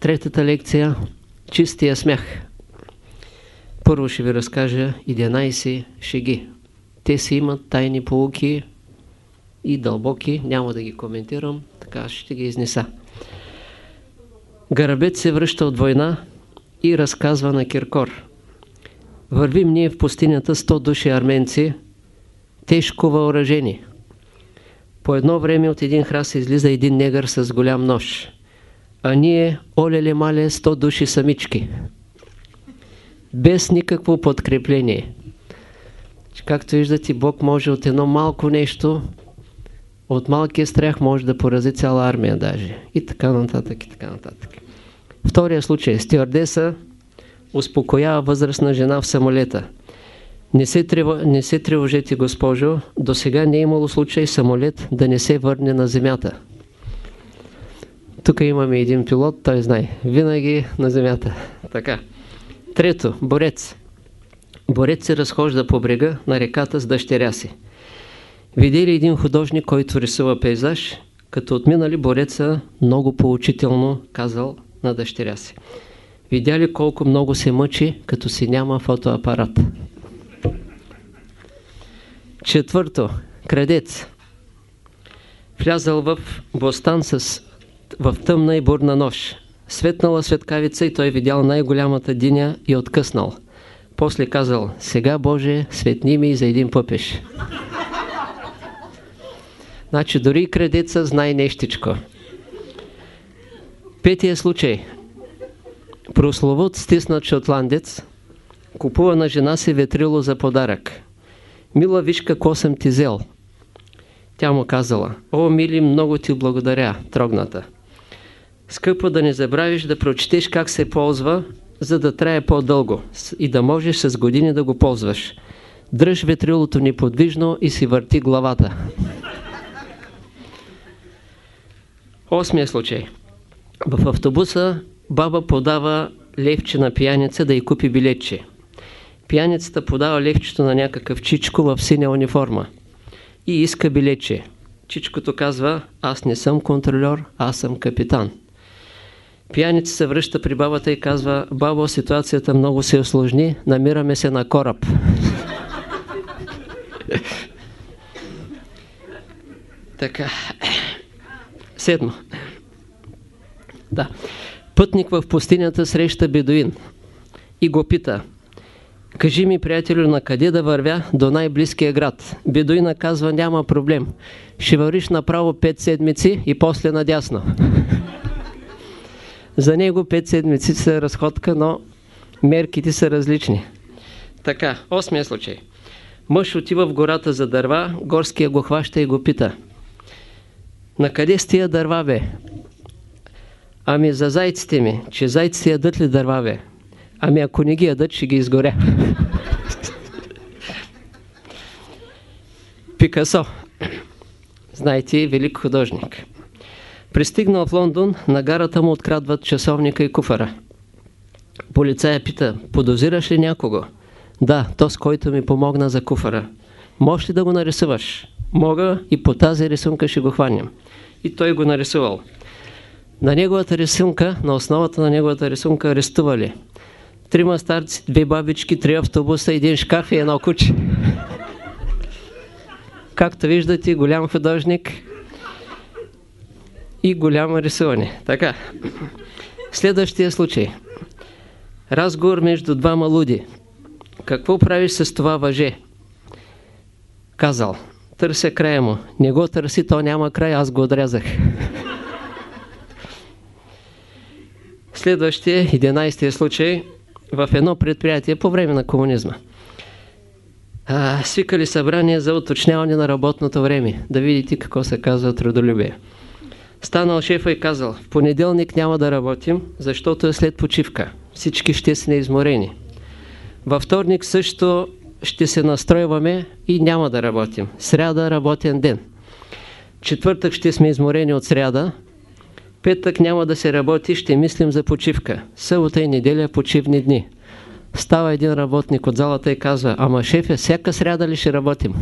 третата лекция – чистия смях. Първо ще ви разкажа 11 шеги. Те си имат тайни полуки и дълбоки, няма да ги коментирам, така ще ги изнеса. Гарабец се връща от война и разказва на Киркор. Вървим ние в пустинята 100 души арменци, тежко въоръжени. По едно време от един храс излиза един негър с голям нож. А ние, олеле-мале, 100 души самички. Без никакво подкрепление. Както виждате, Бог може от едно малко нещо, от малкия страх може да порази цяла армия даже. И така нататък, и така нататък. Втория случай. Стюардеса успокоява възрастна жена в самолета. Не се, трево, не се тревожете, госпожо, до сега не е имало случай самолет да не се върне на земята. Тук имаме един пилот, той знае. Винаги на земята. Така. Трето, борец. Борец се разхожда по брега на реката с дъщеря си. Видели един художник, който рисува пейзаж, като отминали бореца много поучително казал на дъщеря си. Видяли колко много се мъчи, като си няма фотоапарат. Четвърто. Крадец. Влязал в бостан с, в тъмна и бурна нощ. Светнала светкавица и той видял най-голямата диня и откъснал. После казал, сега Боже, светни ми за един пъпеш. Значи дори и крадеца знае нещичко. Петия случай. Прословут стиснат шотландец купува на жена си ветрило за подарък. Мила, виж какво съм ти взел. Тя му казала, о, мили, много ти благодаря, трогната. Скъпо да не забравиш да прочетеш как се ползва, за да трае по-дълго и да можеш с години да го ползваш. Дръж ветрилото неподвижно и си върти главата. Осмия случай. В автобуса баба подава левче на пияница да й купи билетче. Пияницата подава левчето на някакъв чичко в синя униформа и иска билетче. Чичкото казва, аз не съм контролер, аз съм капитан. Пияница се връща при бабата и казва, бабо, ситуацията много се осложни, намираме се на кораб. така. Седмо. Да. Пътник в пустинята среща бедуин и го пита Кажи ми, приятелю, на къде да вървя до най-близкия град? Бедуина казва, няма проблем. Ще вървиш направо 5 седмици и после надясно. За него 5 седмици са разходка, но мерките са различни. Така, осмия случай. Мъж отива в гората за дърва, горския го хваща и го пита. На къде с тия дърва, бе? Ами за зайците ми, че зайците ядат ли дърва, бе? Ами ако не ги ядат, ще ги изгоря. Пикасо. Знаете, велик художник. Пристигнал в Лондон, на гарата му открадват часовника и куфара. Полицая пита, подозираш ли някого? Да, то с който ми помогна за куфара. Можеш ли да го нарисуваш? Мога и по тази рисунка ще го хванем. И той го нарисувал. На неговата рисунка, на основата на неговата рисунка арестували трима старци, две бабички, три автобуса, един шкаф и едно куче. Както виждате, голям художник и голямо рисуване. Така. Следващия случай. Разговор между двама луди. Какво правиш с това въже? Казал. Търся края му. Не го търси, то няма край, аз го отрязах. Следващия, 11 случай в едно предприятие по време на комунизма. А, свикали събрание за уточняване на работното време, да видите какво се казва трудолюбие. Станал шефа и казал, в понеделник няма да работим, защото е след почивка. Всички ще сме изморени. Във вторник също ще се настройваме и няма да работим. Сряда работен ден. Четвъртък ще сме изморени от сряда, Петък няма да се работи, ще мислим за почивка. Събота и неделя почивни дни. Става един работник от залата и казва, ама шефе, всяка сряда ли ще работим?